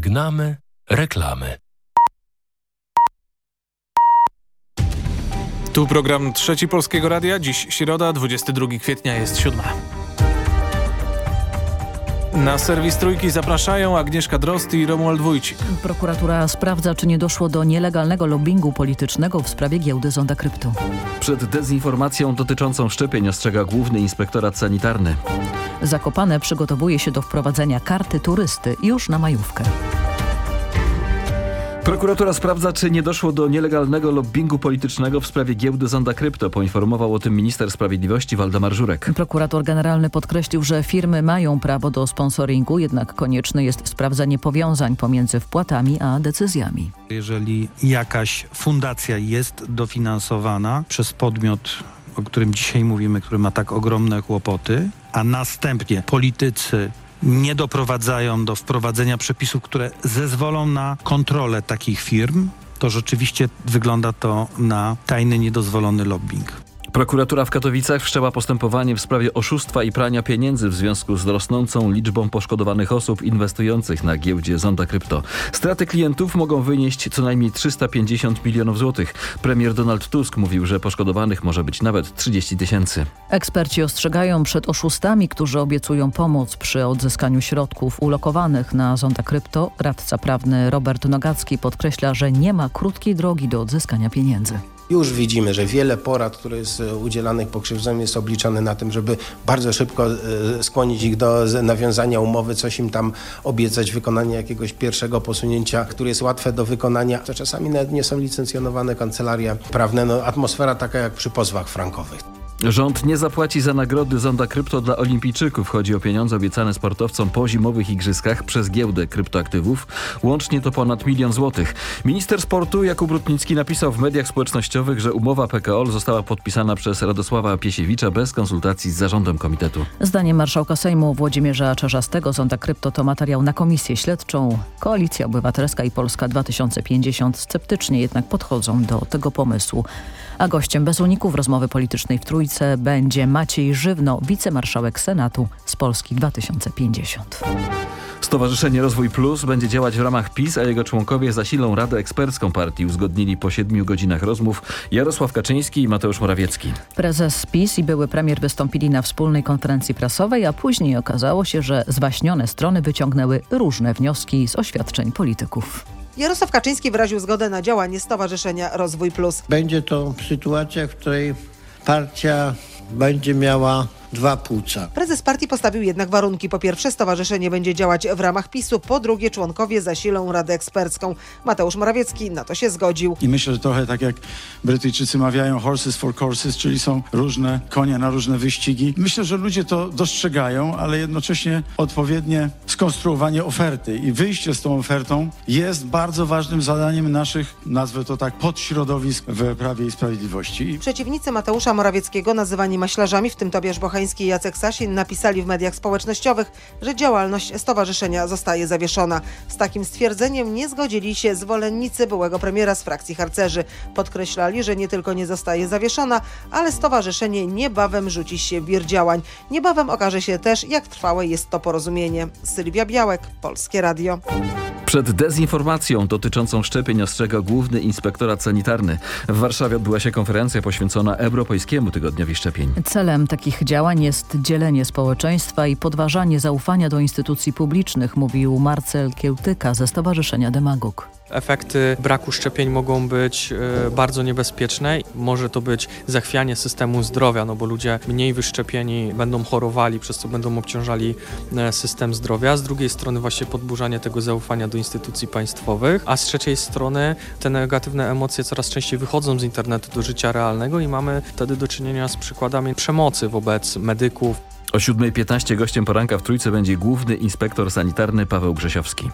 Gnamy reklamy. Tu program Trzeci Polskiego Radia. Dziś środa, 22 kwietnia jest siódma. Na serwis Trójki zapraszają Agnieszka Drost i Romuald Wójcik. Prokuratura sprawdza, czy nie doszło do nielegalnego lobbingu politycznego w sprawie giełdy Zonda Krypto. Przed dezinformacją dotyczącą szczepień ostrzega Główny Inspektorat Sanitarny. Zakopane przygotowuje się do wprowadzenia karty turysty już na majówkę. Prokuratura sprawdza, czy nie doszło do nielegalnego lobbingu politycznego w sprawie giełdy Zonda Krypto. Poinformował o tym minister sprawiedliwości Waldemar Żurek. Prokurator generalny podkreślił, że firmy mają prawo do sponsoringu, jednak konieczne jest sprawdzenie powiązań pomiędzy wpłatami a decyzjami. Jeżeli jakaś fundacja jest dofinansowana przez podmiot, o którym dzisiaj mówimy, który ma tak ogromne kłopoty, a następnie politycy nie doprowadzają do wprowadzenia przepisów, które zezwolą na kontrolę takich firm, to rzeczywiście wygląda to na tajny, niedozwolony lobbying. Prokuratura w Katowicach wszczęła postępowanie w sprawie oszustwa i prania pieniędzy w związku z rosnącą liczbą poszkodowanych osób inwestujących na giełdzie Zonda Krypto. Straty klientów mogą wynieść co najmniej 350 milionów złotych. Premier Donald Tusk mówił, że poszkodowanych może być nawet 30 tysięcy. Eksperci ostrzegają przed oszustami, którzy obiecują pomoc przy odzyskaniu środków ulokowanych na Zonda Krypto. Radca prawny Robert Nogacki podkreśla, że nie ma krótkiej drogi do odzyskania pieniędzy. Już widzimy, że wiele porad, które jest udzielanych pokrzywdzonym jest obliczone na tym, żeby bardzo szybko e, skłonić ich do nawiązania umowy, coś im tam obiecać, wykonanie jakiegoś pierwszego posunięcia, które jest łatwe do wykonania. To czasami nawet nie są licencjonowane kancelaria prawne. No, atmosfera taka jak przy pozwach frankowych. Rząd nie zapłaci za nagrody Zonda Krypto dla olimpijczyków. Chodzi o pieniądze obiecane sportowcom po zimowych igrzyskach przez giełdę kryptoaktywów. Łącznie to ponad milion złotych. Minister sportu Jakub Rutnicki napisał w mediach społecznościowych, że umowa PKOL została podpisana przez Radosława Piesiewicza bez konsultacji z zarządem komitetu. Zdaniem marszałka Sejmu Włodzimierza Czarzastego Zonda Krypto to materiał na komisję śledczą. Koalicja Obywatelska i Polska 2050 sceptycznie jednak podchodzą do tego pomysłu. A gościem bez uników rozmowy politycznej w Trójce będzie Maciej Żywno, wicemarszałek Senatu z Polski 2050. Stowarzyszenie Rozwój Plus będzie działać w ramach PiS, a jego członkowie zasilą Radę Ekspercką Partii. Uzgodnili po siedmiu godzinach rozmów Jarosław Kaczyński i Mateusz Morawiecki. Prezes PiS i były premier wystąpili na wspólnej konferencji prasowej, a później okazało się, że zwaśnione strony wyciągnęły różne wnioski z oświadczeń polityków. Jarosław Kaczyński wyraził zgodę na działanie Stowarzyszenia Rozwój Plus. Będzie to sytuacja, w której partia będzie miała dwa płuca. Prezes partii postawił jednak warunki. Po pierwsze, stowarzyszenie będzie działać w ramach PiSu, po drugie, członkowie zasilą Radę Ekspercką. Mateusz Morawiecki na to się zgodził. I myślę, że trochę tak jak Brytyjczycy mawiają horses for courses, czyli są różne konie na różne wyścigi. Myślę, że ludzie to dostrzegają, ale jednocześnie odpowiednie skonstruowanie oferty i wyjście z tą ofertą jest bardzo ważnym zadaniem naszych, nazwę to tak, podśrodowisk w Prawie i Sprawiedliwości. Przeciwnicy Mateusza Morawieckiego, nazywani maślarzami, w tym Tobiasz Bochański i Jacek Sasin, napisali w mediach społecznościowych, że działalność stowarzyszenia zostaje zawieszona. Z takim stwierdzeniem nie zgodzili się zwolennicy byłego premiera z frakcji harcerzy. Podkreślali, że nie tylko nie zostaje zawieszona, ale stowarzyszenie niebawem rzuci się w wir działań. Niebawem okaże się też, jak trwałe jest to porozumienie. Sylwia Białek, Polskie Radio. Przed dezinformacją dotyczącą szczepień ostrzega Główny Inspektorat Sanitarny. W Warszawie odbyła się konferencja poświęcona Europejskiemu Tygodniowi Szczepień. Celem takich działań jest dzielenie społeczeństwa i podważanie zaufania do instytucji publicznych, mówił Marcel Kiełtyka ze Stowarzyszenia Demagog. Efekty braku szczepień mogą być e, bardzo niebezpieczne. Może to być zachwianie systemu zdrowia, no bo ludzie mniej wyszczepieni będą chorowali, przez co będą obciążali e, system zdrowia. Z drugiej strony właśnie podburzanie tego zaufania do instytucji państwowych, a z trzeciej strony te negatywne emocje coraz częściej wychodzą z internetu do życia realnego i mamy wtedy do czynienia z przykładami przemocy wobec medyków. O 7.15 gościem poranka w Trójce będzie główny inspektor sanitarny Paweł Grzesiowski.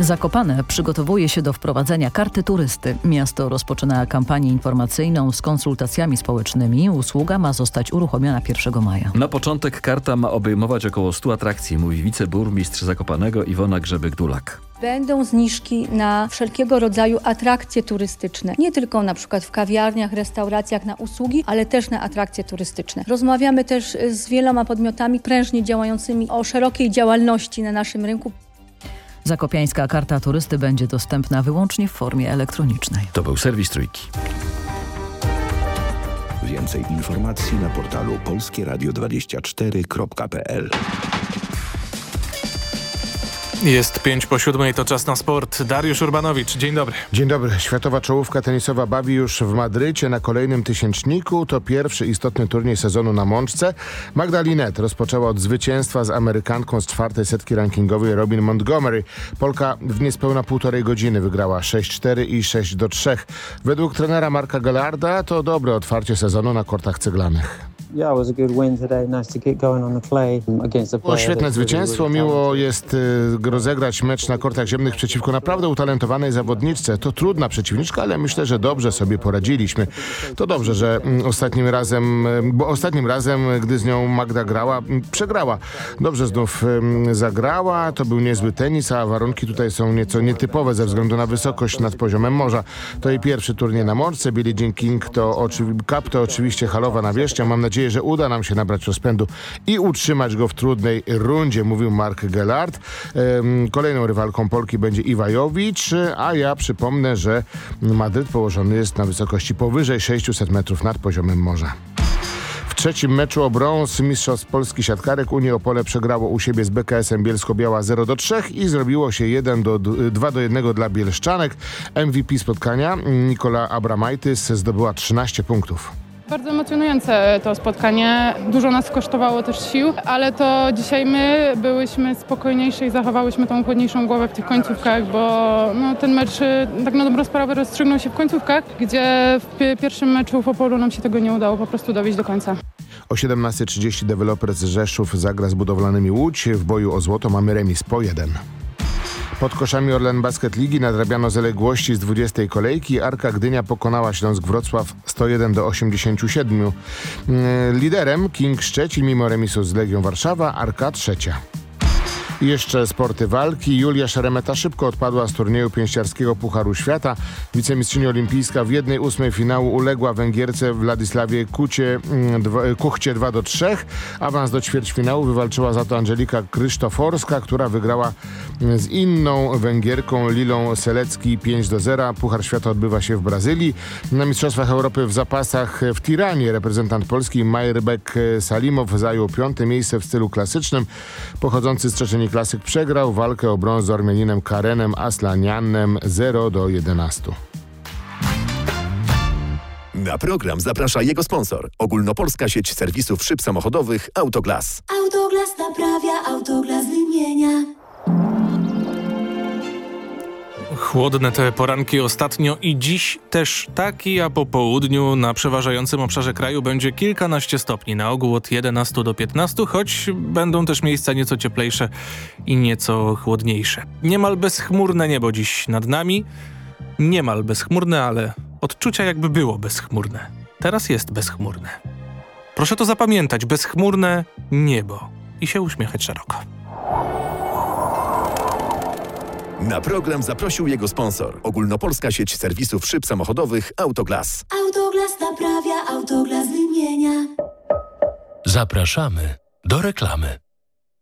Zakopane przygotowuje się do wprowadzenia karty turysty. Miasto rozpoczyna kampanię informacyjną z konsultacjami społecznymi. Usługa ma zostać uruchomiona 1 maja. Na początek karta ma obejmować około 100 atrakcji, mówi wiceburmistrz Zakopanego Iwona Grzebyk-Dulak. Będą zniżki na wszelkiego rodzaju atrakcje turystyczne. Nie tylko na przykład w kawiarniach, restauracjach na usługi, ale też na atrakcje turystyczne. Rozmawiamy też z wieloma podmiotami prężnie działającymi o szerokiej działalności na naszym rynku. Zakopiańska karta turysty będzie dostępna wyłącznie w formie elektronicznej. To był serwis Trójki. Więcej informacji na portalu polskieradio24.pl Jest pięć po siódmej, to czas na sport. Dariusz Urbanowicz, dzień dobry. Dzień dobry. Światowa czołówka tenisowa bawi już w Madrycie na kolejnym tysięczniku. To pierwszy istotny turniej sezonu na Mączce. Magda Linette rozpoczęła od zwycięstwa z Amerykanką z czwartej setki rankingowej Robin Montgomery. Polka w niespełna półtorej godziny wygrała 6-4 i 6-3. Według trenera Marka Gallarda to dobre otwarcie sezonu na kortach ceglanych. Było świetne zwycięstwo. Miło jest y, rozegrać mecz na kortach ziemnych przeciwko naprawdę utalentowanej zawodniczce. To trudna przeciwniczka, ale myślę, że dobrze sobie poradziliśmy. To dobrze, że mm, ostatnim razem, y, bo ostatnim razem, gdy z nią Magda grała, mm, przegrała. Dobrze znów zagrała. To był niezły tenis, a warunki tutaj są nieco nietypowe ze względu na wysokość nad poziomem morza. To jej pierwszy turniej na morce. Billie Jean King to, oczywi- Cup to oczywiście halowa nawierzchnia. Mam nadzieję, że uda nam się nabrać rozpędu i utrzymać go w trudnej rundzie, mówił Mark Gellard. Kolejną rywalką Polki będzie Iwajowicz, a ja przypomnę, że Madryt położony jest na wysokości powyżej 600 metrów nad poziomem morza. W trzecim meczu o brąz Mistrzostw Polski Siatkarek Unii Opole przegrało u siebie z BKS-em Bielsko-Biała 0 do 3 i zrobiło się 1 do 2 do 1 dla Bielszczanek. MVP spotkania Nikola Abramaitis zdobyła 13 punktów. Bardzo emocjonujące to spotkanie. Dużo nas kosztowało też sił, ale to dzisiaj my byłyśmy spokojniejsze i zachowałyśmy tą chłodniejszą głowę w tych końcówkach, bo no, ten mecz y, tak na dobrą sprawę rozstrzygnął się w końcówkach, gdzie w pi- pierwszym meczu w Opolu nam się tego nie udało po prostu dowieść do końca. O 17.30 deweloper z Rzeszów zagra z budowlanymi Łódź. W boju o złoto mamy remis po jeden. Pod koszami Orlen Basket Ligi nadrabiano zaległości z 20 kolejki. Arka Gdynia pokonała Śląsk Wrocław 101 do 87. Yy, Liderem King Szczecin mimo remisu z Legią Warszawa, Arka trzecia. Jeszcze sporty walki. Julia Szeremeta szybko odpadła z turnieju pięściarskiego Pucharu Świata. Wicemistrzyni olimpijska w jednej ósmej finału uległa Węgierce Władysławie Kucie, mm, Kuchcie 2 do 3. Awans do ćwierćfinału wywalczyła za to Angelika Krzysztoforska, która wygrała mm, z inną Węgierką Lilą Selecki 5 do 0. Puchar Świata odbywa się w Brazylii. Na Mistrzostwach Europy w zapasach w Tiranie reprezentant Polski Majerbek Salimow zajął piąte miejsce w stylu klasycznym. Pochodzący z Czeczeni klasyk przegrał walkę o brąz z Ormianinem Karenem Aslanianem 0 do 11. Na program zaprasza jego sponsor. Ogólnopolska sieć serwisów szyb samochodowych Autoglas. Autoglas naprawia, autoglas wymienia. Chłodne te poranki ostatnio i dziś też taki, a po południu na przeważającym obszarze kraju będzie kilkanaście stopni, na ogół od 11 do 15, choć będą też miejsca nieco cieplejsze i nieco chłodniejsze. Niemal bezchmurne niebo dziś nad nami, niemal bezchmurne, ale odczucia jakby było bezchmurne. Teraz jest bezchmurne. Proszę to zapamiętać, bezchmurne niebo i się uśmiechać szeroko. Na program zaprosił jego sponsor. Ogólnopolska sieć serwisów szyb samochodowych Autoglas. Autoglas naprawia, autoglas wymienia. Zapraszamy do reklamy.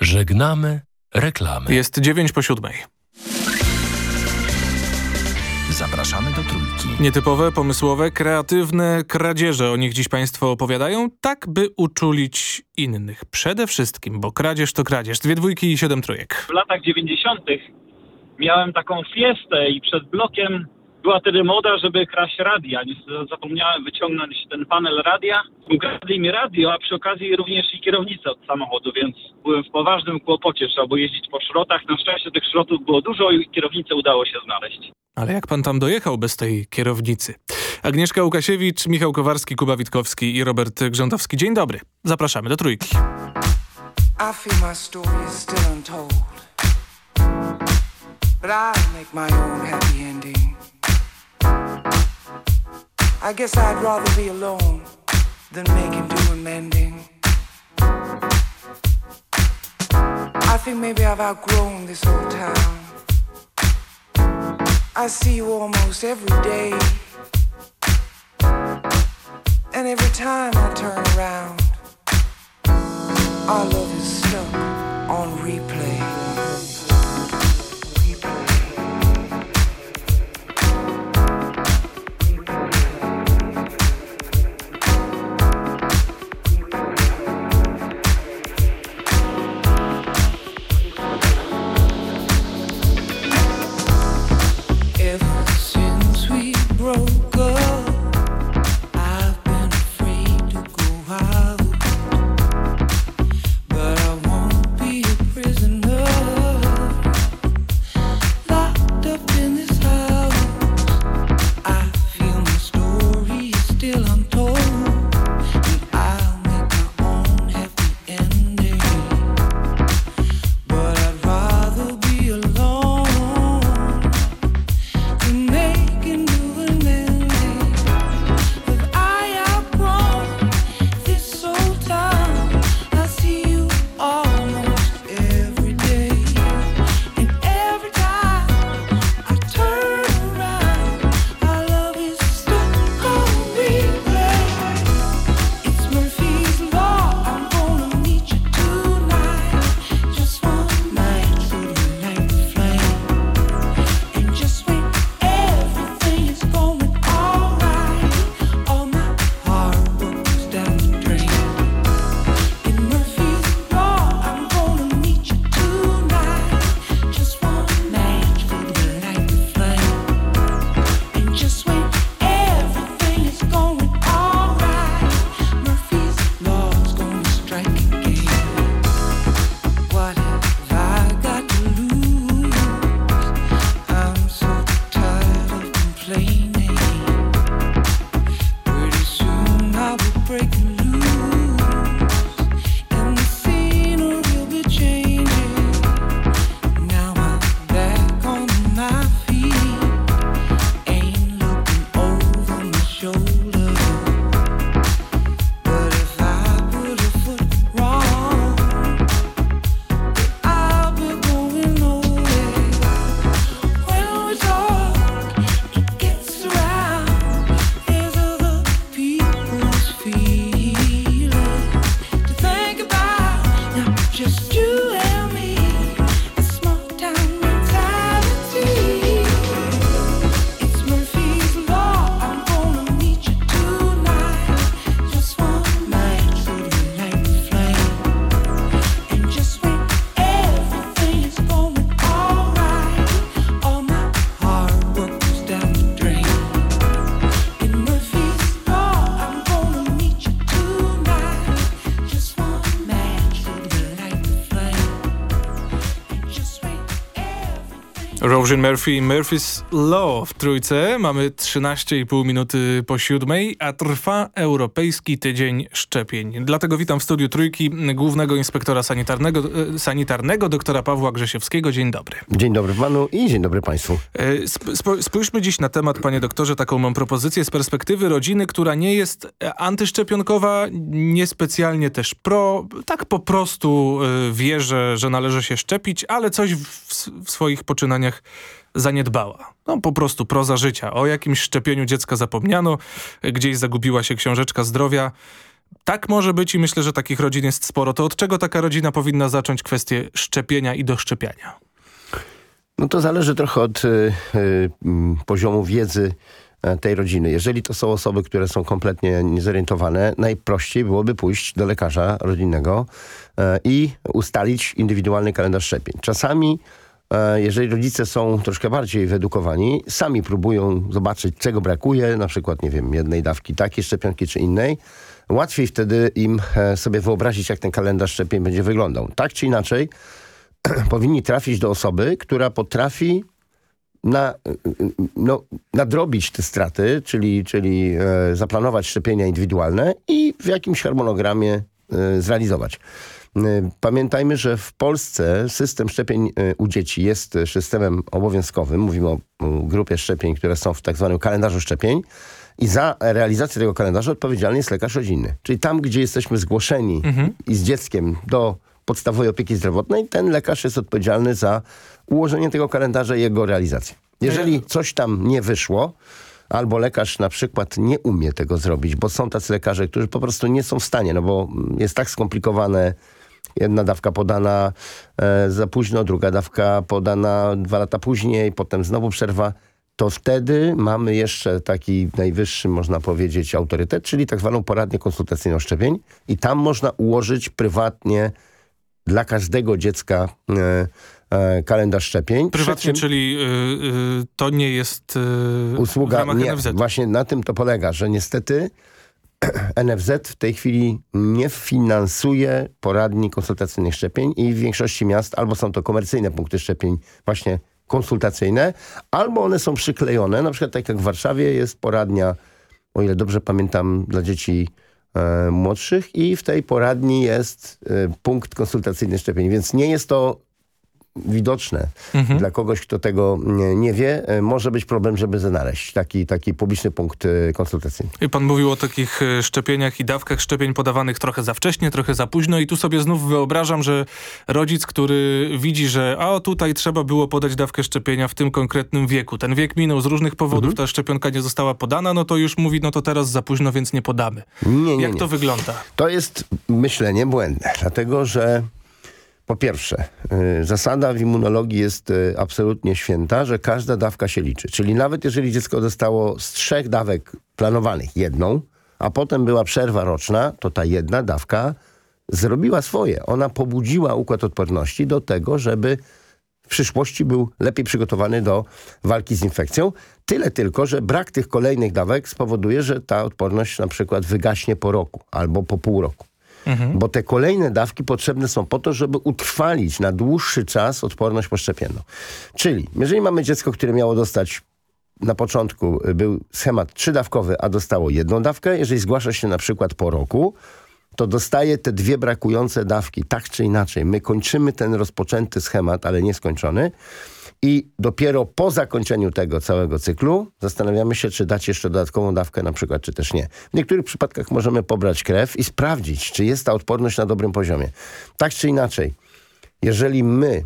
Żegnamy reklamy. Jest 9 po siódmej. Zapraszamy do Trójki. Nietypowe, pomysłowe, kreatywne kradzieże. O nich dziś Państwo opowiadają, tak by uczulić innych. Przede wszystkim, bo kradzież to kradzież. Dwie dwójki i siedem trójek. W latach 90. miałem taką fiestę i przed blokiem była wtedy moda, żeby kraść radia. Zapomniałem wyciągnąć ten panel radia. Ukradli mi radio, a przy okazji również i kierownicę od samochodu, więc byłem w poważnym kłopocie. Trzeba było jeździć po szrotach. Na szczęście tych szrotów było dużo i kierownicę udało się znaleźć. Ale jak pan tam dojechał bez tej kierownicy? Agnieszka Łukasiewicz, Michał Kowarski, Kuba Witkowski i Robert Grządowski. Dzień dobry. Zapraszamy do Trójki. I feel my story is still untold. but I make my own happy ending. I guess I'd rather be alone than make making do and mending. I think maybe I've outgrown this old town. I see you almost every day. And every time I turn around, our love is stuck Roisin Murphy i Murphy's Law w trójce. Mamy 13,5 minuty po siódmej, a trwa Europejski Tydzień Szczepień. Dlatego witam w studiu Trójki głównego inspektora sanitarnego, e, sanitarnego doktora Pawła Grzesiewskiego. Dzień dobry. Dzień dobry panu i dzień dobry państwu. E, spójrzmy dziś na temat, panie doktorze, taką mam propozycję z perspektywy rodziny, która nie jest e, antyszczepionkowa, niespecjalnie też pro, tak po prostu wie, że, że należy się szczepić, ale coś w, w swoich poczynaniach zaniedbała. No po prostu proza życia. O jakimś szczepieniu dziecka zapomniano, gdzieś zagubiła się książeczka zdrowia. Tak może być i myślę, że takich rodzin jest sporo. To od czego taka rodzina powinna zacząć kwestię szczepienia i doszczepiania? No to zależy trochę od y, y, poziomu wiedzy e, tej rodziny. Jeżeli to są osoby, które są kompletnie niezorientowane, najprościej byłoby pójść do lekarza rodzinnego e, i ustalić indywidualny kalendarz szczepień. Czasami jeżeli rodzice są troszkę bardziej wyedukowani, sami próbują zobaczyć, czego brakuje, na przykład, nie wiem, jednej dawki takiej szczepionki czy innej, łatwiej wtedy im e, sobie wyobrazić, jak ten kalendarz szczepień będzie wyglądał. Tak czy inaczej, powinni trafić do osoby, która potrafi na, no, nadrobić te straty, czyli, czyli e, zaplanować szczepienia indywidualne i w jakimś harmonogramie e, zrealizować. Y, Pamiętajmy, że w Polsce system szczepień y, u dzieci jest systemem obowiązkowym. Mówimy o grupie szczepień, które są w tak zwanym kalendarzu szczepień. I za realizację tego kalendarza odpowiedzialny jest lekarz rodzinny. Czyli tam, gdzie jesteśmy zgłoszeni i z dzieckiem do podstawowej opieki zdrowotnej, ten lekarz jest odpowiedzialny za ułożenie tego kalendarza i jego realizację. Jeżeli coś tam nie wyszło, albo lekarz na przykład nie umie tego zrobić, bo są tacy lekarze, którzy po prostu nie są w stanie, no bo jest tak skomplikowane, jedna dawka podana e, za późno, druga dawka podana dwa lata później, potem znowu przerwa, to wtedy mamy jeszcze taki najwyższy, można powiedzieć, autorytet, czyli tak zwaną poradnię konsultacyjną szczepień. I tam można ułożyć prywatnie dla każdego dziecka e, e, kalendarz szczepień. Prywatnie, czyli y, y, to nie jest y, usługa nie, właśnie na tym to polega, że niestety NFZ w tej chwili nie finansuje poradni konsultacyjnych szczepień i w większości miast albo są to komercyjne punkty szczepień właśnie konsultacyjne, albo one są przyklejone, na przykład tak jak w Warszawie jest poradnia, o ile dobrze pamiętam, dla dzieci e, młodszych i w tej poradni jest e, punkt konsultacyjny szczepień, więc nie jest to widoczne Mhm. dla kogoś, kto tego nie, wie, e, może być problem, żeby znaleźć taki, taki publiczny punkt e, konsultacyjny. I Pan mówił o takich e, szczepieniach i dawkach szczepień podawanych trochę za wcześnie, trochę za późno i tu sobie znów wyobrażam, że rodzic, który widzi, że a tutaj trzeba było podać dawkę szczepienia w tym konkretnym wieku. Ten wiek minął z różnych powodów, ta szczepionka nie została podana, no to już mówi, no to teraz za późno, więc nie podamy. Nie, nie, Jak nie. to wygląda? To jest myślenie błędne, dlatego że po pierwsze, y, zasada w immunologii jest y, absolutnie święta, że każda dawka się liczy. Czyli nawet jeżeli dziecko dostało z trzech dawek planowanych jedną, a potem była przerwa roczna, to ta jedna dawka zrobiła swoje. Ona pobudziła układ odporności do tego, żeby w przyszłości był lepiej przygotowany do walki z infekcją. Tyle tylko, że brak tych kolejnych dawek spowoduje, że ta odporność na przykład wygaśnie po roku albo po pół roku. Bo te kolejne dawki potrzebne są po to, żeby utrwalić na dłuższy czas odporność poszczepienną. Czyli jeżeli mamy dziecko, które miało dostać na początku był schemat trzydawkowy, a dostało jedną dawkę, jeżeli zgłasza się na przykład po roku, to dostaje te dwie brakujące dawki, tak czy inaczej. My kończymy ten rozpoczęty schemat, ale nieskończony i dopiero po zakończeniu tego całego cyklu zastanawiamy się, czy dać jeszcze dodatkową dawkę na przykład, czy też nie. W niektórych przypadkach możemy pobrać krew i sprawdzić, czy jest ta odporność na dobrym poziomie. Tak czy inaczej, jeżeli my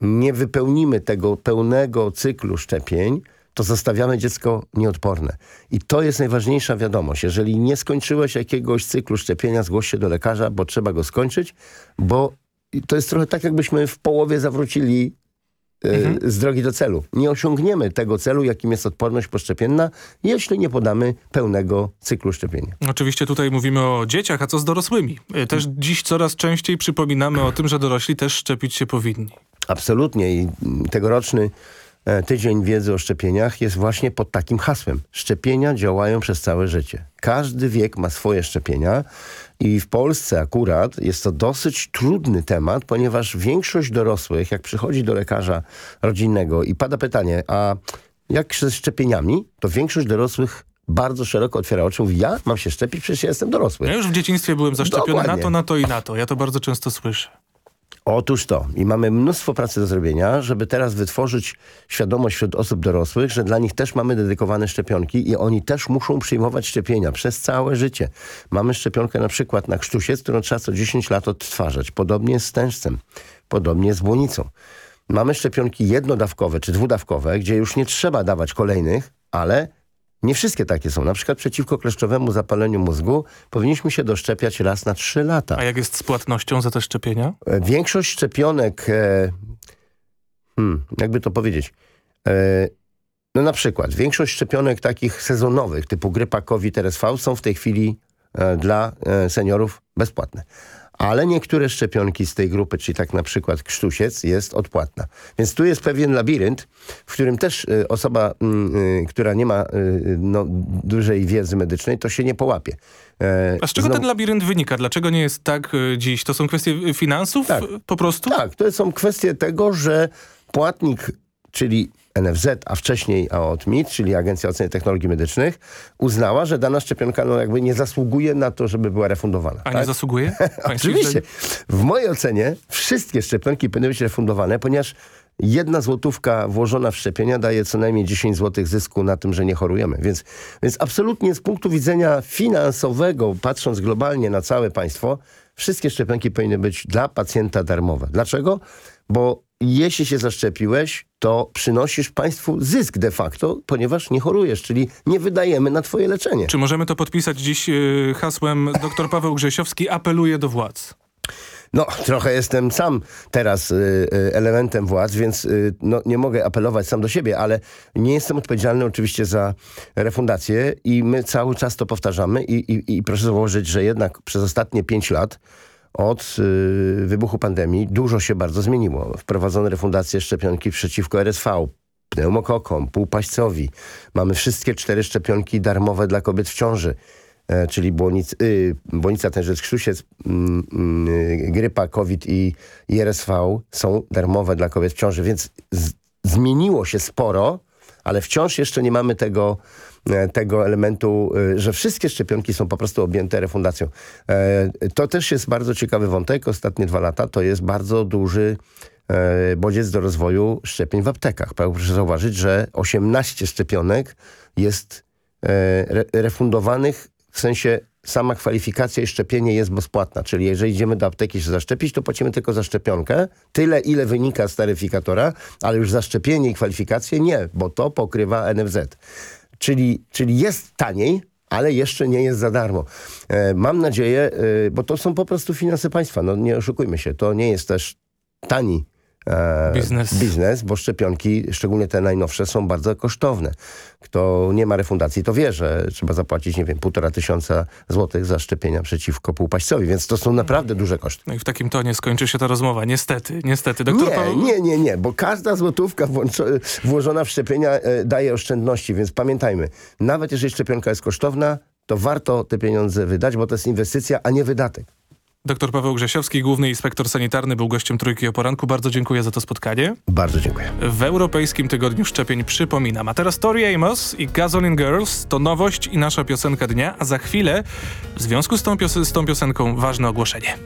nie wypełnimy tego pełnego cyklu szczepień, to zostawiamy dziecko nieodporne. I to jest najważniejsza wiadomość. Jeżeli nie skończyłeś jakiegoś cyklu szczepienia, zgłoś się do lekarza, bo trzeba go skończyć, bo to jest trochę tak, jakbyśmy w połowie zawrócili e, z drogi do celu. Nie osiągniemy tego celu, jakim jest odporność poszczepienna, jeśli nie podamy pełnego cyklu szczepienia. Oczywiście tutaj mówimy o dzieciach, a co z dorosłymi? E, Też dziś coraz częściej przypominamy o tym, że dorośli też szczepić się powinni. Absolutnie i mm, tegoroczny e, Tydzień Wiedzy o Szczepieniach jest właśnie pod takim hasłem. Szczepienia działają przez całe życie. Każdy wiek ma swoje szczepienia i w Polsce akurat jest to dosyć trudny temat, ponieważ większość dorosłych, jak przychodzi do lekarza rodzinnego i pada pytanie, a jak ze szczepieniami, to większość dorosłych bardzo szeroko otwiera oczy, mówi, ja mam się szczepić, przecież ja jestem dorosły. Ja już w dzieciństwie byłem zaszczepiony na Dokładnie. to, na to i na to. Ja to bardzo często słyszę. Otóż to. I mamy mnóstwo pracy do zrobienia, żeby teraz wytworzyć świadomość wśród osób dorosłych, że dla nich też mamy dedykowane szczepionki i oni też muszą przyjmować szczepienia przez całe życie. Mamy szczepionkę na przykład na krztusiec, którą trzeba co 10 lat odtwarzać. Podobnie z tężcem. Podobnie z błonicą. Mamy szczepionki jednodawkowe czy dwudawkowe, gdzie już nie trzeba dawać kolejnych, ale nie wszystkie takie są. Na przykład przeciwko kleszczowemu zapaleniu mózgu powinniśmy się doszczepiać raz na 3 lata. A jak jest z płatnością za te szczepienia? E, Większość szczepionek, e, hmm, jakby to powiedzieć, e, no na przykład większość szczepionek takich sezonowych typu grypa, COVID, RSV są w tej chwili dla seniorów bezpłatne. Ale niektóre szczepionki z tej grupy, czyli tak na przykład krztusiec, jest odpłatna. Więc tu jest pewien labirynt, w którym też e, osoba, mm, e, która nie ma e, no, dużej wiedzy medycznej, to się nie połapie. E, A z czego znowu- ten labirynt wynika? Dlaczego nie jest tak y, dziś? To są kwestie y, finansów y, po prostu? Tak, to są kwestie tego, że płatnik, czyli NFZ, a wcześniej AOTMIT, czyli Agencja Oceny Technologii Medycznych, uznała, że dana szczepionka no jakby nie zasługuje na to, żeby była refundowana. A tak? nie zasługuje? Oczywiście. W mojej ocenie wszystkie szczepionki powinny być refundowane, ponieważ jedna złotówka włożona w szczepienia daje co najmniej 10 złotych zysku na tym, że nie chorujemy. Więc, więc absolutnie z punktu widzenia finansowego, patrząc globalnie na całe państwo, wszystkie szczepionki powinny być dla pacjenta darmowe. Dlaczego? Bo jeśli się zaszczepiłeś, to przynosisz państwu zysk de facto, ponieważ nie chorujesz, czyli nie wydajemy na twoje leczenie. Czy możemy to podpisać dziś y, hasłem dr Paweł Grzesiowski apeluje do władz? No, trochę jestem sam teraz y, y, elementem władz, więc y, no, nie mogę apelować sam do siebie, ale nie jestem odpowiedzialny oczywiście za refundację i my cały czas to powtarzamy i, i, i proszę założyć, że jednak przez ostatnie pięć lat od y, wybuchu pandemii dużo się bardzo zmieniło. Wprowadzono refundację szczepionki przeciwko RSV, pneumokokom, półpaścowi. Mamy wszystkie cztery szczepionki darmowe dla kobiet w ciąży e, czyli błonic, y, błonica tężec krzusiec, mm, mm, y, grypa, COVID i, i RSV są darmowe dla kobiet w ciąży, więc z, zmieniło się sporo, ale wciąż jeszcze nie mamy tego, e, tego elementu, y, że wszystkie szczepionki są po prostu objęte refundacją. E, to też jest bardzo ciekawy wątek. Ostatnie dwa lata to jest bardzo duży e, bodziec do rozwoju szczepień w aptekach. Proszę zauważyć, że 18 szczepionek jest e, re, refundowanych w sensie sama kwalifikacja i szczepienie jest bezpłatna. Czyli jeżeli idziemy do apteki się zaszczepić, to płacimy tylko za szczepionkę. Tyle, ile wynika z taryfikatora, ale już za szczepienie i kwalifikację nie, bo to pokrywa NFZ. Czyli, czyli jest taniej, ale jeszcze nie jest za darmo. E, mam nadzieję, e, bo to są po prostu finanse państwa, no nie oszukujmy się, to nie jest też tani e, Biznes. biznes, bo szczepionki, szczególnie te najnowsze, są bardzo kosztowne. Kto nie ma refundacji, to wie, że trzeba zapłacić, nie wiem, półtora tysiąca złotych za szczepienia przeciwko półpaścowi, więc to są naprawdę duże koszty. No i w takim tonie skończy się ta rozmowa. Niestety, niestety. Doktor Nie, Paweł... nie, nie, nie, bo każda złotówka włączo- włożona w szczepienia e, daje oszczędności, więc pamiętajmy, nawet jeżeli szczepionka jest kosztowna, to warto te pieniądze wydać, bo to jest inwestycja, a nie wydatek. Doktor Paweł Grzesiowski, główny inspektor sanitarny, był gościem Trójki o Poranku. Bardzo dziękuję za to spotkanie. Bardzo dziękuję. W Europejskim Tygodniu Szczepień przypominam. A teraz Tori Amos i Gasoline Girls to nowość i nasza piosenka dnia, a za chwilę w związku z tą, pios- z tą piosenką ważne ogłoszenie.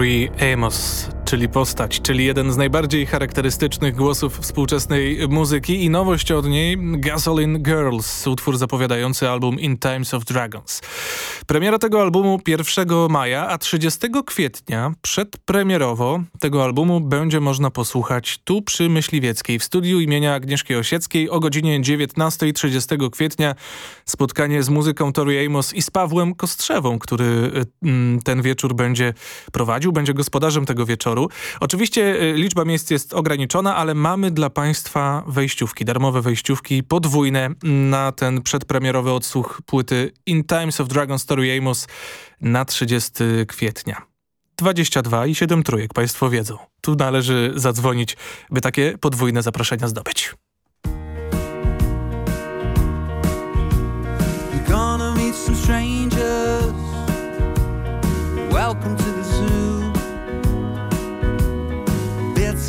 3 Amos. Czyli postać, czyli jeden z najbardziej charakterystycznych głosów współczesnej muzyki i nowość od niej Gasoline Girls, utwór zapowiadający album In Times of Dragons. Premiera tego albumu 1 maja, a 30 kwietnia przedpremierowo tego albumu będzie można posłuchać tu przy Myśliwieckiej w studiu imienia Agnieszki Osieckiej o godzinie 19 30 kwietnia spotkanie z muzyką Tori Amos i z Pawłem Kostrzewą, który y, ten wieczór będzie prowadził, będzie gospodarzem tego wieczoru. Oczywiście y, liczba miejsc jest ograniczona, ale mamy dla Państwa wejściówki, darmowe wejściówki podwójne na ten przedpremierowy odsłuch płyty In Times of Dragon Story Amos na 30 kwietnia. 22 i 7 trójek, Państwo wiedzą. Tu należy zadzwonić, by takie podwójne zaproszenia zdobyć. Welcome to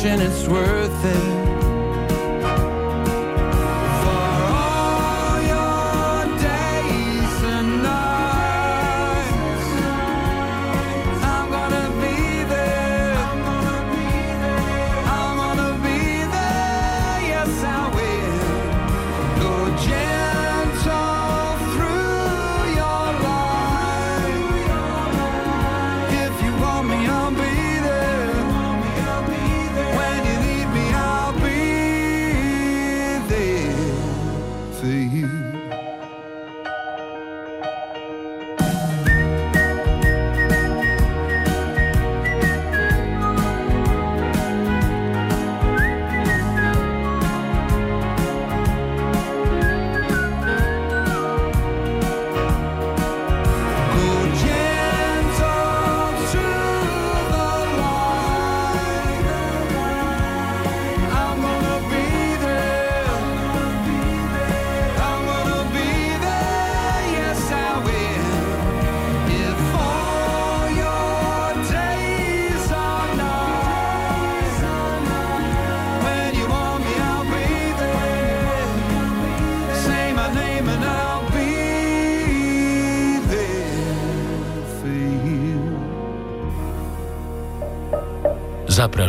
searching, it's worth it.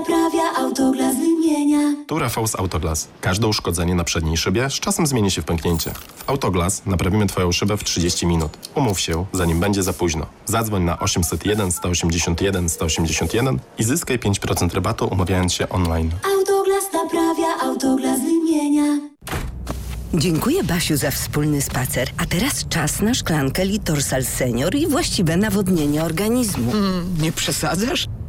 Naprawia, autoglas wymienia. Tu Rafał z Autoglas. Każde uszkodzenie na przedniej szybie z czasem zmieni się w pęknięcie. W Autoglas naprawimy Twoją szybę w 30 minut. Umów się, zanim będzie za późno. Zadzwoń na 801 181 181 i zyskaj 5% rabatu umawiając się online. Autoglas naprawia, autoglas wymienia. Dziękuję Basiu za wspólny spacer. A teraz czas na szklankę Litorsal Senior i właściwe nawodnienie organizmu. nie przesadzasz?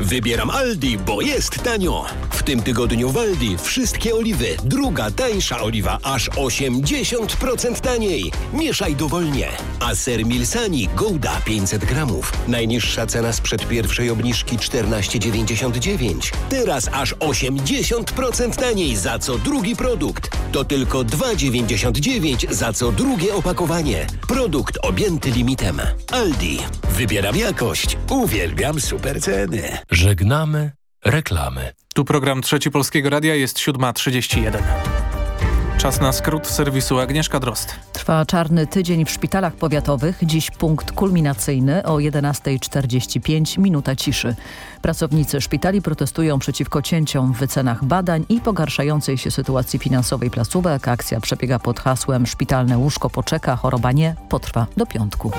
Wybieram Aldi, bo jest tanio. W tym tygodniu w Aldi wszystkie oliwy. Druga tańsza oliwa aż 80% taniej. Mieszaj dowolnie. A ser Milsani Gouda 500 gramów. Najniższa cena sprzed pierwszej obniżki 14,99. Teraz aż 80% taniej za co drugi produkt. To tylko 2,99 za co drugie opakowanie. Produkt objęty limitem. Aldi. Wybieram jakość. Uwielbiam super ceny. Żegnamy reklamy. Tu program Trzeci Polskiego Radia jest 7.31. Czas na skrót serwisu Agnieszka Drost. Trwa czarny tydzień w szpitalach powiatowych. Dziś punkt kulminacyjny o 11.45 minuta ciszy. Pracownicy szpitali protestują przeciwko cięciom w wycenach badań i pogarszającej się sytuacji finansowej placówek. Akcja przebiega pod hasłem Szpitalne łóżko poczeka, choroba nie potrwa do piątku.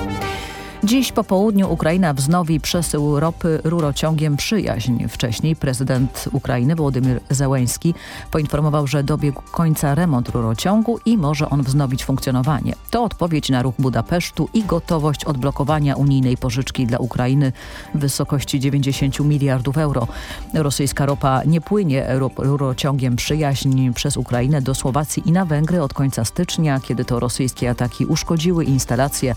Dziś po południu Ukraina wznowi przesył ropy rurociągiem Przyjaźń. Wcześniej prezydent Ukrainy Wołodymyr Zełęński poinformował, że dobiegł końca remont rurociągu i może on wznowić funkcjonowanie. To odpowiedź na ruch Budapesztu i gotowość odblokowania unijnej pożyczki dla Ukrainy w wysokości 90 miliardów euro. Rosyjska ropa nie płynie ru- rurociągiem Przyjaźń przez Ukrainę do Słowacji i na Węgry od końca stycznia, kiedy to rosyjskie ataki uszkodziły instalacje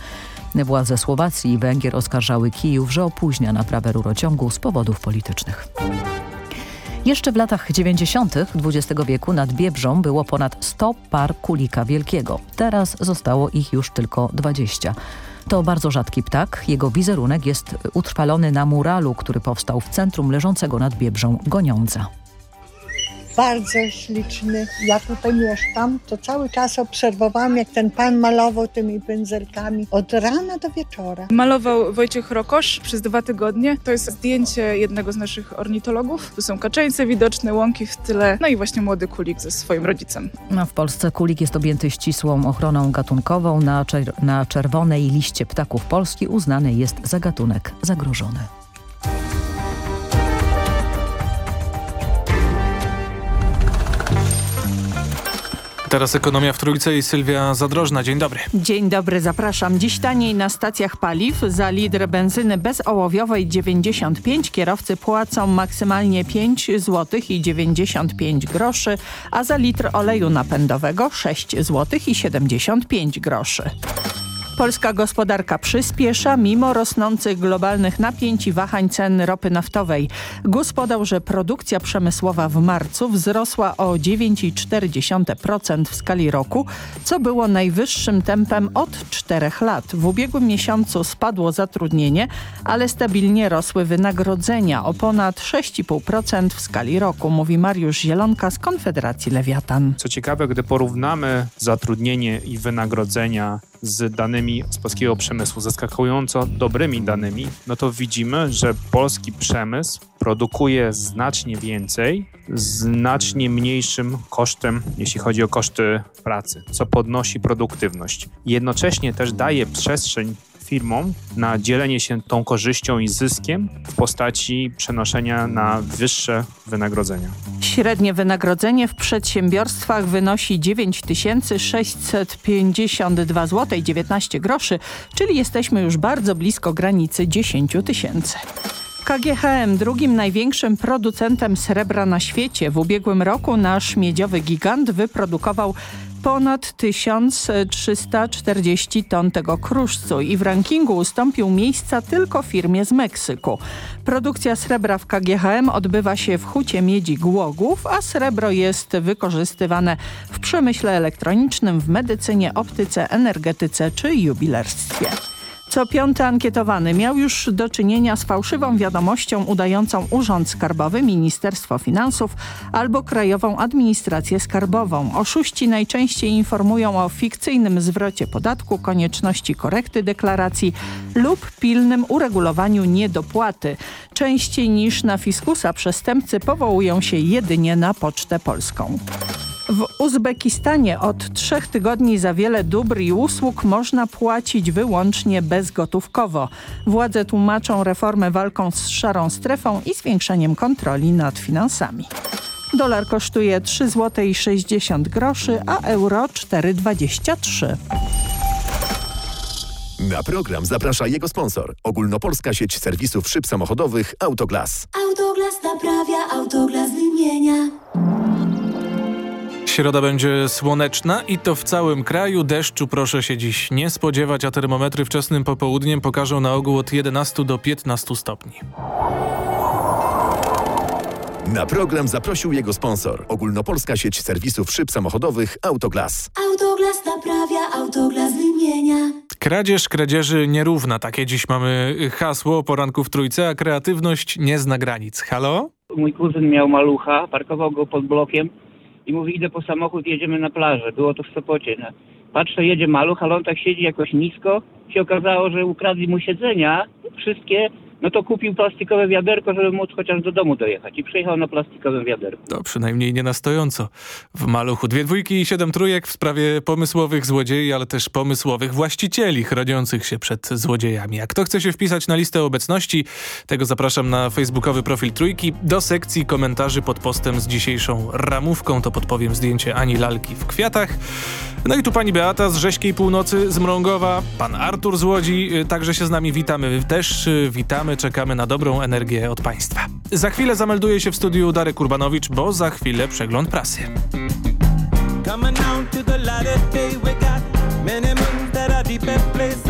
Władze Słowacji i Węgier oskarżały Kijów, że opóźnia naprawę rurociągu z powodów politycznych. Jeszcze w latach 90. XX wieku nad Biebrzą było ponad 100 par kulika wielkiego. Teraz zostało ich już tylko 20. To bardzo rzadki ptak. Jego wizerunek jest utrwalony na muralu, który powstał w centrum leżącego nad Biebrzą Goniądza. Bardzo śliczny. Ja tutaj mieszkam, to cały czas obserwowałam, jak ten pan malował tymi pędzelkami od rana do wieczora. Malował Wojciech Rokosz przez dwa tygodnie. To jest zdjęcie jednego z naszych ornitologów. Tu są kaczeńce widoczne, łąki w tyle, no i właśnie młody kulik ze swoim rodzicem. A w Polsce kulik jest objęty ścisłą ochroną gatunkową. Na, czer na czerwonej liście ptaków Polski uznany jest za gatunek zagrożony. Teraz ekonomia w Trójce i Sylwia Zadrożna. Dzień dobry. Dzień dobry, zapraszam. Dziś taniej na stacjach paliw. Za litr benzyny bezołowiowej 95 kierowcy płacą maksymalnie 5 zł i 95 groszy, a za litr oleju napędowego 6 zł i 75 groszy. Polska gospodarka przyspiesza mimo rosnących globalnych napięć i wahań cen ropy naftowej. GUS podał, że produkcja przemysłowa w marcu wzrosła o 9,4% w skali roku, co było najwyższym tempem od czterech lat. W ubiegłym miesiącu spadło zatrudnienie, ale stabilnie rosły wynagrodzenia o ponad 6,5% w skali roku, mówi Mariusz Zielonka z Konfederacji Lewiatan. Co ciekawe, gdy porównamy zatrudnienie i wynagrodzenia z danymi z polskiego przemysłu, zaskakująco dobrymi danymi, no to widzimy, że polski przemysł produkuje znacznie więcej, znacznie mniejszym kosztem, jeśli chodzi o koszty pracy, co podnosi produktywność. Jednocześnie też daje przestrzeń firmom na dzielenie się tą korzyścią i zyskiem w postaci przenoszenia na wyższe wynagrodzenia. Średnie wynagrodzenie w przedsiębiorstwach wynosi 9652 zł i 19 groszy, czyli jesteśmy już bardzo blisko granicy 10 tysięcy. KGHM, drugim największym producentem srebra na świecie, w ubiegłym roku nasz miedziowy gigant wyprodukował ponad 1340 ton tego kruszcu i w rankingu ustąpił miejsca tylko firmie z Meksyku. Produkcja srebra w KGHM odbywa się w hucie miedzi Głogów, a srebro jest wykorzystywane w przemyśle elektronicznym, w medycynie, optyce, energetyce czy jubilerstwie. Co piąty ankietowany miał już do czynienia z fałszywą wiadomością udającą Urząd Skarbowy, Ministerstwo Finansów albo Krajową Administrację Skarbową. Oszuści najczęściej informują o fikcyjnym zwrocie podatku, konieczności korekty deklaracji lub pilnym uregulowaniu niedopłaty. Częściej niż na fiskusa przestępcy powołują się jedynie na Pocztę Polską. W Uzbekistanie od trzech tygodni za wiele dóbr i usług można płacić wyłącznie bezgotówkowo. Władze tłumaczą reformę walką z szarą strefą i zwiększeniem kontroli nad finansami. Dolar kosztuje 3 zł i 60 groszy, a euro 4,23. Na program zaprasza jego sponsor. Ogólnopolska sieć serwisów szyb samochodowych Autoglas. Autoglas naprawia, autoglas wymienia. Środa będzie słoneczna i to w całym kraju. Deszczu proszę się dziś nie spodziewać, a termometry wczesnym popołudniem pokażą na ogół od 11 do 15 stopni. Na program zaprosił jego sponsor. Ogólnopolska sieć serwisów szyb samochodowych Autoglas. Autoglas naprawia, autoglas wymienia. Kradzież kradzieży nierówna. Takie dziś mamy hasło poranku w trójce, a kreatywność nie zna granic. Halo? Mój kuzyn miał malucha, parkował go pod blokiem i mówi idę po samochód, jedziemy na plażę. Było to w Sopocie. No. Patrzę, jedzie maluch, ale on tak siedzi jakoś nisko. Się okazało, że ukradli mu siedzenia, wszystkie. No to kupił plastikowe wiaderko, żeby móc chociaż do domu dojechać. I przyjechał na plastikowym wiaderku. To przynajmniej nie na stojąco. W maluchu dwie dwójki i siedem trójek w sprawie pomysłowych złodziei, ale też pomysłowych właścicieli chroniących się przed złodziejami. A kto chce się wpisać na listę obecności, tego zapraszam na facebookowy profil Trójki do sekcji komentarzy pod postem z dzisiejszą ramówką. To podpowiem zdjęcie Ani Lalki w kwiatach. No i tu pani Beata z Rześkiej Północy, z Mrągowa, pan Artur z Łodzi, y, także się z nami witamy. Też y, witamy, czekamy na dobrą energię od państwa. Za chwilę zamelduje się w studiu Darek Urbanowicz, bo za chwilę przegląd prasy. Coming to the day, we got many moons that are deep at play.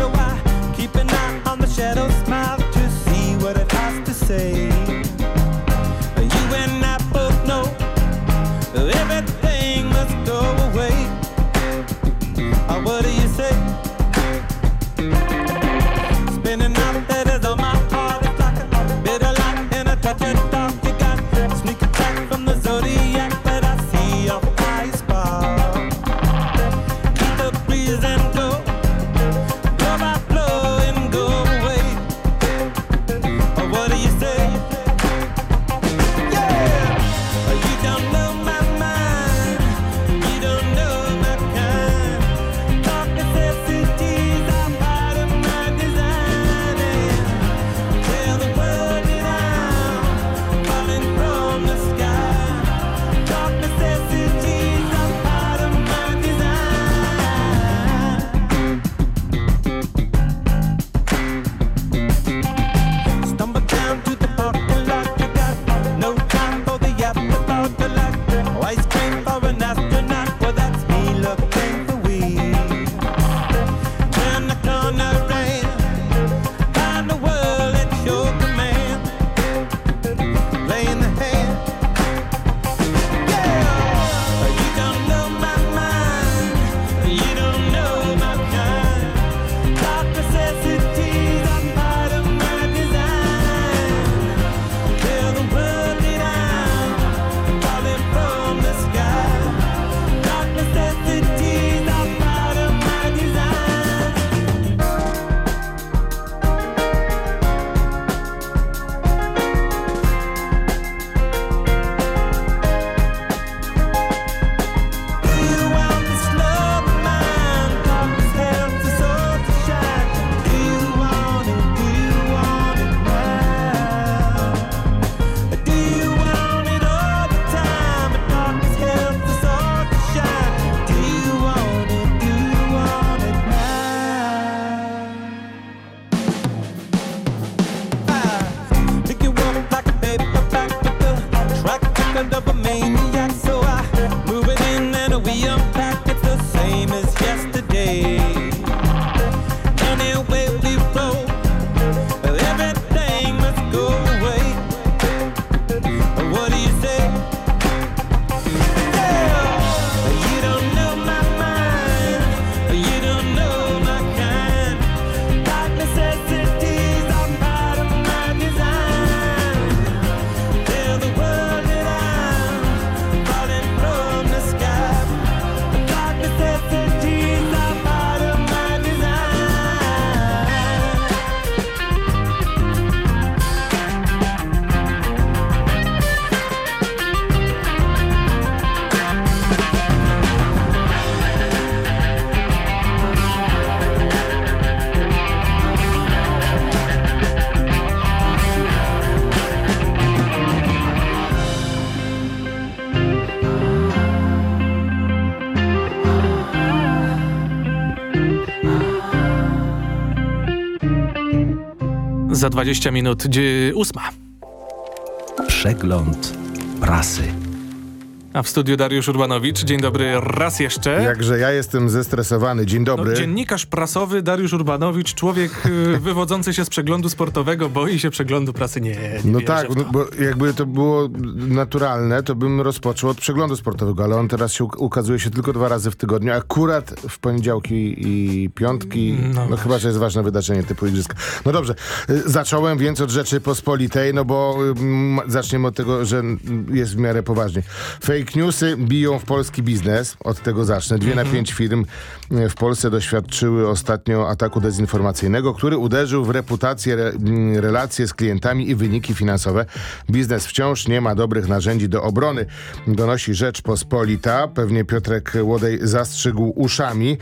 20 minut dzie- ósma. Przegląd prasy. A w studiu Dariusz Urbanowicz. Dzień dobry raz jeszcze. Jakże ja jestem zestresowany. Dzień dobry. No, dziennikarz prasowy Dariusz Urbanowicz, człowiek y, wywodzący się z przeglądu sportowego, boi się przeglądu prasy. Nie, nie No tak, no, bo jakby to było naturalne, to bym rozpoczął od przeglądu sportowego, ale on teraz się uk- ukazuje się tylko dwa razy w tygodniu, akurat w poniedziałki i piątki, no, No chyba, że jest ważne wydarzenie typu igrzyska. No dobrze, y, zacząłem więc od rzeczy pospolitej, no bo y, zaczniemy od tego, że jest w miarę poważnie. Fake newsy biją w polski biznes, od tego zacznę. Dwie na pięć firm y, w Polsce doświadczyły ostatnio ataku dezinformacyjnego, który uderzył w reputację, re, relacje z klientami i wyniki finansowe. Biznes wciąż nie ma dobrych narzędzi do obrony. Donosi Rzeczpospolita. Pewnie Piotrek Łodej zastrzygł uszami.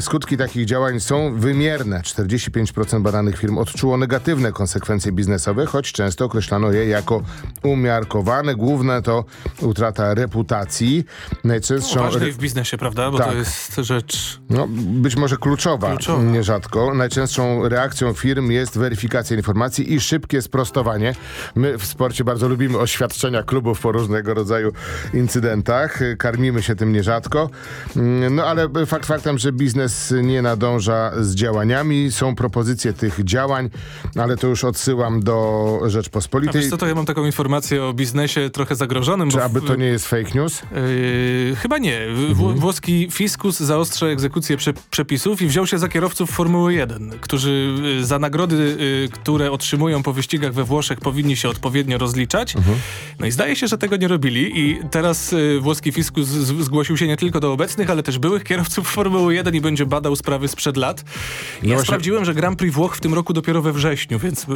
Skutki takich działań są wymierne. 45% badanych firm odczuło negatywne konsekwencje biznesowe, choć często określano je jako umiarkowane. Główne to utrata reputacji. Najczęstszą No, ważnej w biznesie, prawda? Bo Tak. to jest rzecz... no, być może kluczowa, Kluczowa. nierzadko. Najczęstszą reakcją firm jest weryfikacja informacji i szybkie sprostowanie. My w sporcie bardzo lubimy oświadczenia klubów po różnego rodzaju incydentach. Karmimy się tym nierzadko. Mm, No ale fakt faktem, że biznes nie nadąża z działaniami. Są propozycje tych działań, ale to już odsyłam do A Rzeczpospolitej. wiesz co, to ja mam taką informację o biznesie trochę zagrożonym. Czy aby to nie jest fake news? Yy, chyba nie. Mhm. Włoski fiskus zaostrza egzekucję prze przepisów i wziął się za kierowców Formuły 1, którzy y, za nagrody, y, które otrzymują po wyścigach we Włoszech powinni się odpowiednio rozliczać. Mhm. No i zdaje się, że tego nie robili i teraz y, włoski fiskus zgłosił się nie tylko do obecnych, ale też byłych kierowców Formuły 1 i będzie badał sprawy sprzed lat. I No ja sprawdziłem, że Grand Prix Włoch w tym roku dopiero we wrześniu, więc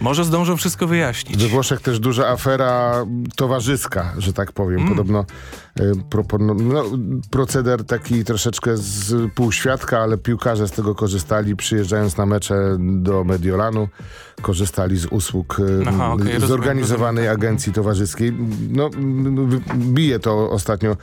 może zdążą wszystko wyjaśnić. We Włoszech też duża afera towarzyska, że tak powiem. Mm. Propono- no, proceder taki troszeczkę z półświadka, ale piłkarze z tego korzystali, przyjeżdżając na mecze do Mediolanu, korzystali z usług Aha, okej, rozumiem, zorganizowanej agencji towarzyskiej. No, bije to ostatnio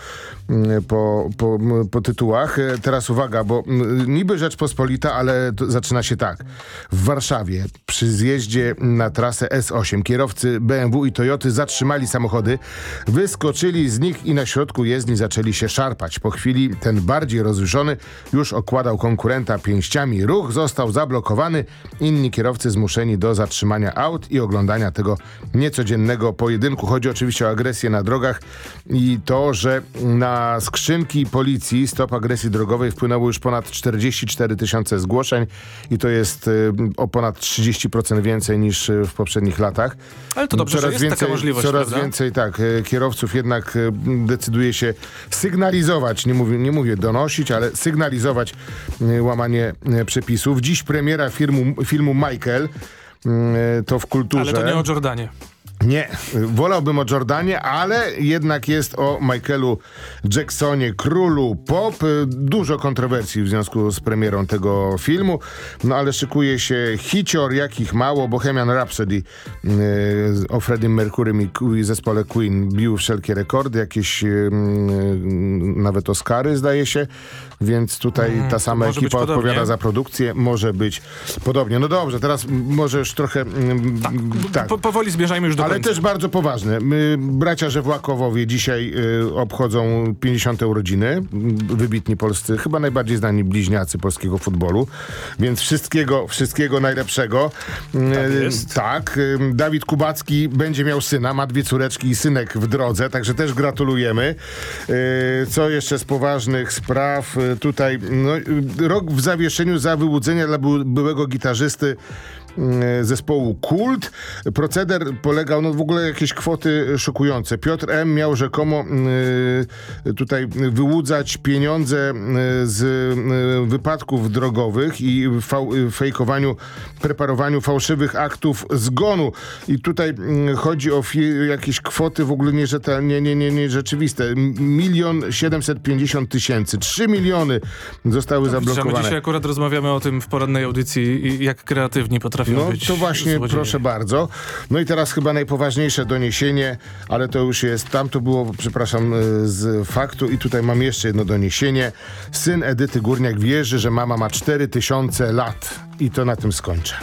po, po, po tytułach. E, Teraz uwaga, bo niby Rzeczpospolita, ale zaczyna się tak. W Warszawie przy zjeździe na trasę S8 kierowcy BMW i Toyoty zatrzymali samochody, wyskoczyli z nich i na środku jezdni zaczęli się szarpać. Po chwili ten bardziej rozjuszony już okładał konkurenta pięściami. Ruch został zablokowany. Inni kierowcy zmuszeni do zatrzymania aut i oglądania tego niecodziennego pojedynku. Chodzi oczywiście o agresję na drogach i to, że na skrzynki policji stop agresji drogowej wpłynęło już ponad 44 tysiące zgłoszeń i to jest y, o ponad 30% więcej niż y, w poprzednich latach. Ale to dobrze, że jest taka możliwość, Coraz prawda? więcej tak, y, kierowców jednak y, decyduje się sygnalizować, nie mówię, nie mówię donosić, ale sygnalizować y, łamanie y, przepisów. Dziś premiera filmu, filmu Michael. y, To w kulturze. Ale to nie o Jordanie. Nie, wolałbym o Jordanie, ale jednak jest o Michaelu Jacksonie, królu pop. Dużo kontrowersji w związku z premierą tego filmu, no ale szykuje się hicior, jakich mało. Bohemian Rhapsody yy, o Freddie Mercurym i i zespole Queen bił wszelkie rekordy, jakieś yy, nawet Oscary zdaje się, więc tutaj Mm, ta sama ekipa odpowiada za produkcję, może być podobnie. No dobrze, teraz może już trochę... mm, tak. Po, powoli zmierzajmy już do Ale końca. też bardzo poważne. My, bracia Żewłakowowie dzisiaj y, obchodzą 50. urodziny. Wybitni polscy, chyba najbardziej znani bliźniacy polskiego futbolu. Więc wszystkiego, wszystkiego najlepszego. Y, Tak. y, Dawid Kubacki będzie miał syna, ma dwie córeczki i synek w drodze, także też gratulujemy. Y, Co jeszcze z poważnych spraw? Y, Tutaj no, rok w zawieszeniu za wyłudzenia dla by, byłego gitarzysty zespołu Kult. Proceder polegał no w ogóle jakieś kwoty szokujące. Piotr M. miał rzekomo e, tutaj wyłudzać pieniądze e, z wypadków drogowych i fejkowaniu, preparowaniu fałszywych aktów zgonu. I tutaj chodzi o jakieś kwoty w ogóle nierzetelnie, nie, nie, nie rzeczywiste. Milion siedemset pięćdziesiąt tysięcy. Trzy miliony zostały a my zablokowane. dzisiaj akurat rozmawiamy o tym w porannej audycji, jak kreatywni potrafią No być to właśnie, złodzieje. proszę bardzo. No i teraz chyba najpoważniejsze doniesienie, ale to już jest, tam to było, przepraszam, y, z faktu i tutaj mam jeszcze jedno doniesienie. Syn Edyty Górniak wierzy, że mama ma 4000 lat i to na tym skończę.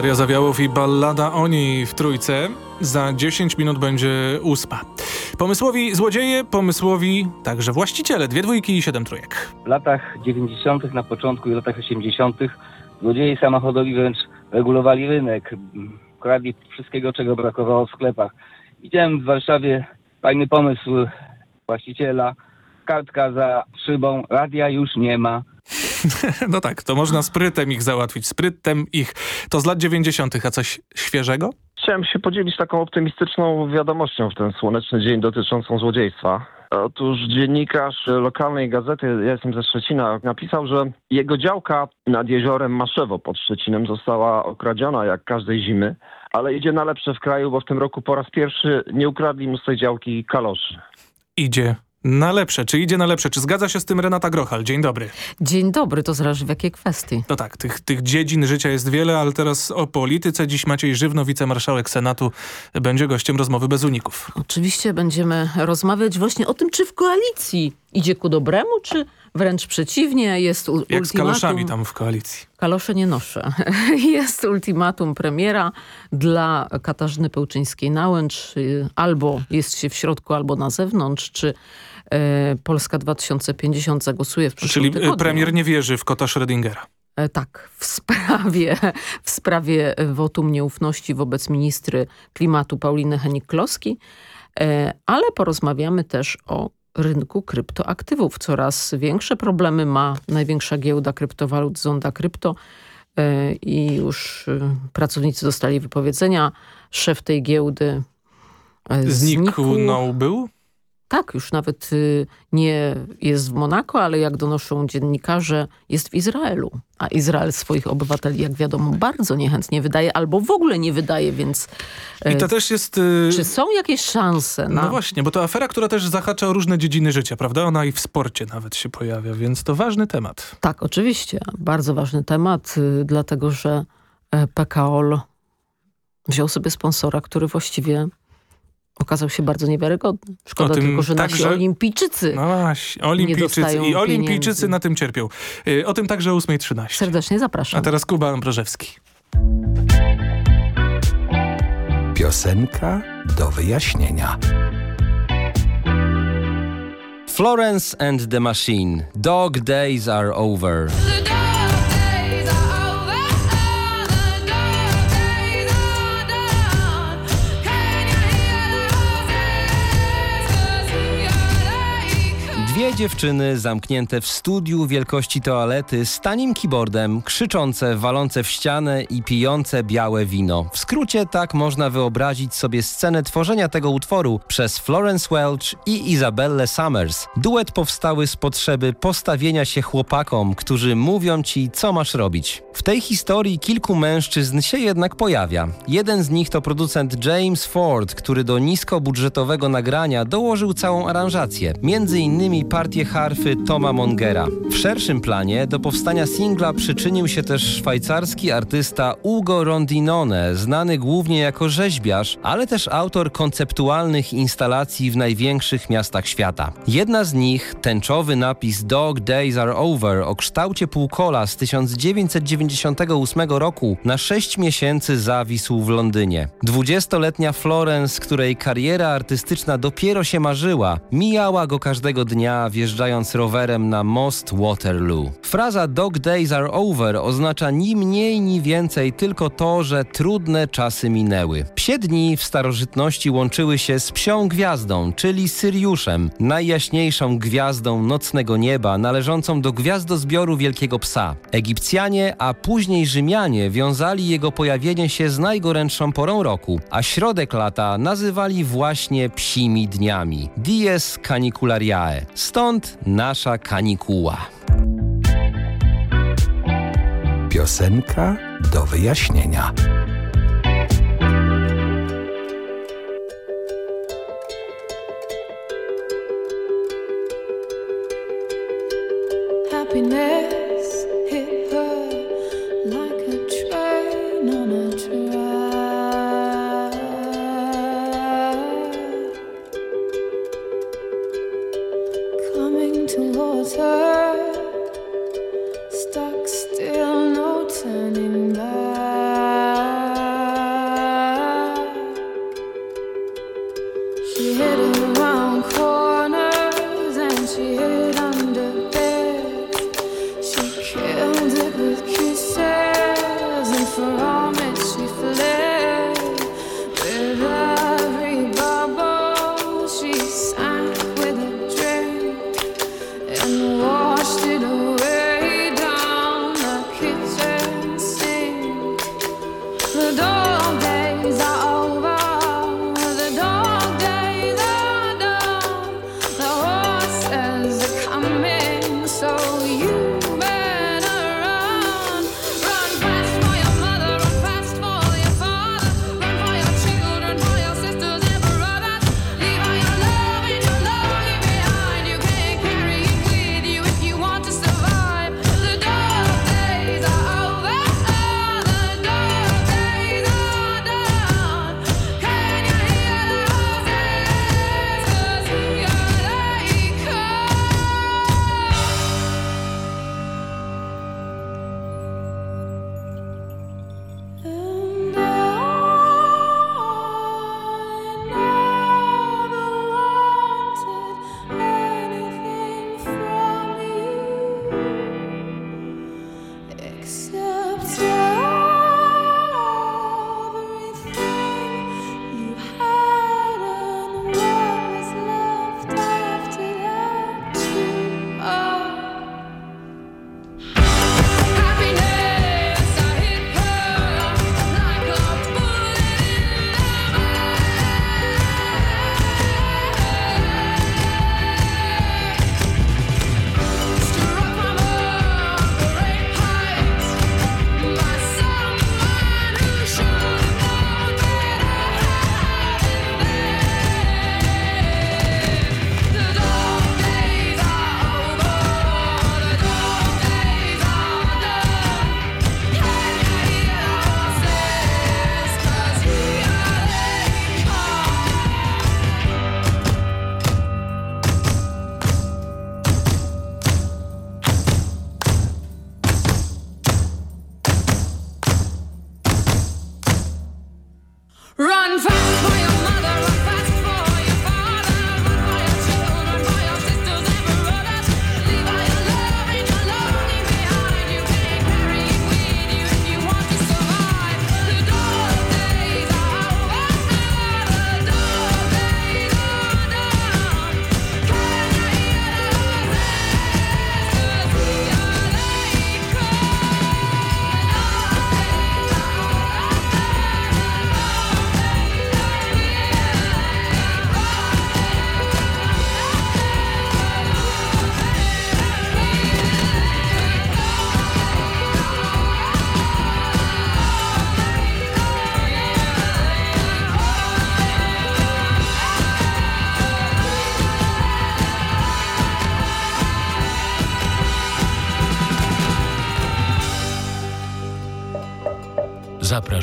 Daria Zawiałow i ballada o niej w trójce. Za 10 minut będzie ósma. Pomysłowi złodzieje, pomysłowi także właściciele. Dwie dwójki i siedem trójek. W latach 90., na początku i latach 80. złodzieje samochodowi wręcz regulowali rynek. Kradli wszystkiego, czego brakowało w sklepach. Widziałem w Warszawie fajny pomysł właściciela. Kartka za szybą, radia już nie ma. No tak, to można sprytem ich załatwić. Sprytem ich. To z lat 90., a coś świeżego? Chciałem się podzielić taką optymistyczną wiadomością w ten słoneczny dzień dotyczącą złodziejstwa. Otóż dziennikarz lokalnej gazety, ja jestem ze Szczecina, napisał, że jego działka nad jeziorem Maszewo pod Szczecinem została okradziona jak każdej zimy, ale idzie na lepsze w kraju, bo w tym roku po raz pierwszy nie ukradli mu z tej działki kaloszy. Idzie na lepsze. Czy idzie na lepsze? Czy zgadza się z tym Renata Grochal? Dzień dobry. Dzień dobry, to zależy w jakiej kwestii. No tak, tych, tych dziedzin życia jest wiele, ale teraz o polityce. Dziś Maciej Żywno, wicemarszałek Senatu, będzie gościem rozmowy bez uników. Oczywiście będziemy rozmawiać właśnie o tym, czy w koalicji idzie ku dobremu, czy wręcz przeciwnie. Jest u- Jak z ultimatum. kaloszami tam w koalicji. Kalosze nie noszę. Jest ultimatum premiera dla Katarzyny Pełczyńskiej-Nałęcz. y, Albo jest się w środku, albo na zewnątrz. Czy e, Polska 2050 zagłosuje w przyszłym Czyli y, tygodniu? premier nie wierzy w kota Schrödingera. E, Tak, w sprawie, w sprawie wotum nieufności wobec ministry klimatu Pauliny Henik-Kloski, E, ale porozmawiamy też o rynku kryptoaktywów. Coraz większe problemy ma największa giełda kryptowalut Zonda Krypto e, i już e, pracownicy dostali wypowiedzenia. Szef tej giełdy e, Zniknął był? Tak, już nawet y, nie jest w Monako, ale jak donoszą dziennikarze, jest w Izraelu. A Izrael swoich obywateli, jak wiadomo, bardzo niechętnie wydaje, albo w ogóle nie wydaje, więc... I to e, też jest... y, Czy są jakieś szanse na... No właśnie, bo to afera, która też zahacza o różne dziedziny życia, prawda? Ona i w sporcie nawet się pojawia, więc to ważny temat. Tak, oczywiście. Bardzo ważny temat, y, dlatego że e, PKOL wziął sobie sponsora, który właściwie okazał się bardzo niewiarygodny. Szkoda tym tylko, że nasi także- olimpijczycy No właśnie, nie olimpijczycy i olimpijczycy pieniędzy. na tym cierpią. Y, O tym także o 8.13. Serdecznie zapraszam. A teraz Kuba Ambrożewski. Piosenka do wyjaśnienia. Florence and the Machine. Dog days are over. Dwie dziewczyny zamknięte w studiu wielkości toalety z tanim keyboardem, krzyczące, walące w ścianę i pijące białe wino. W skrócie tak można wyobrazić sobie scenę tworzenia tego utworu przez Florence Welch i Isabelle Summers. Duet powstały z potrzeby postawienia się chłopakom, którzy mówią ci, co masz robić. W tej historii kilku mężczyzn się jednak pojawia. Jeden z nich to producent James Ford, który do niskobudżetowego nagrania dołożył całą aranżację, między innymi partię harfy Toma Mongera. W szerszym planie do powstania singla przyczynił się też szwajcarski artysta Ugo Rondinone, znany głównie jako rzeźbiarz, ale też autor konceptualnych instalacji w największych miastach świata. Jedna z nich, tęczowy napis Dog Days Are Over o kształcie półkola z 1998 roku na 6 miesięcy zawisł w Londynie. 20-letnia Florence, której kariera artystyczna dopiero się marzyła, mijała go każdego dnia wjeżdżając rowerem na most Waterloo. Fraza Dog Days Are Over oznacza ni mniej, ni więcej tylko to, że trudne czasy minęły. Psie dni w starożytności łączyły się z psią gwiazdą, czyli Syriuszem, najjaśniejszą gwiazdą nocnego nieba, należącą do gwiazdozbioru Wielkiego Psa. Egipcjanie, a później Rzymianie wiązali jego pojawienie się z najgorętszą porą roku, a środek lata nazywali właśnie psimi dniami. Dies Caniculariae. Stąd nasza kanikuła. Piosenka do wyjaśnienia. Happiness hit her like a train on a track.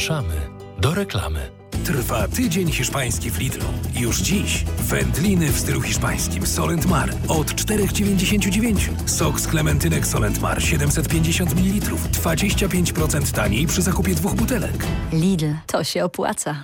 Zapraszamy do reklamy. Trwa tydzień hiszpański w Lidlu. Już dziś wędliny w stylu hiszpańskim Solent Mar od 4,99. Sok z klementynek Solent Mar 750 ml. 25% taniej przy zakupie dwóch butelek. Lidl, to się opłaca.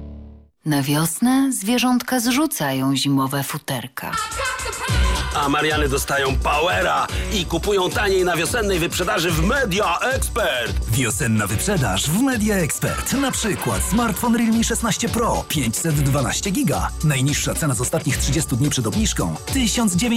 Na wiosnę zwierzątka zrzucają zimowe futerka. A Mariany dostają powera i kupują taniej na wiosennej wyprzedaży w Media Expert. Wiosenna wyprzedaż w Media Expert. Na przykład smartfon Realme 16 Pro 512 giga. Najniższa cena z ostatnich 30 dni przed obniżką 1900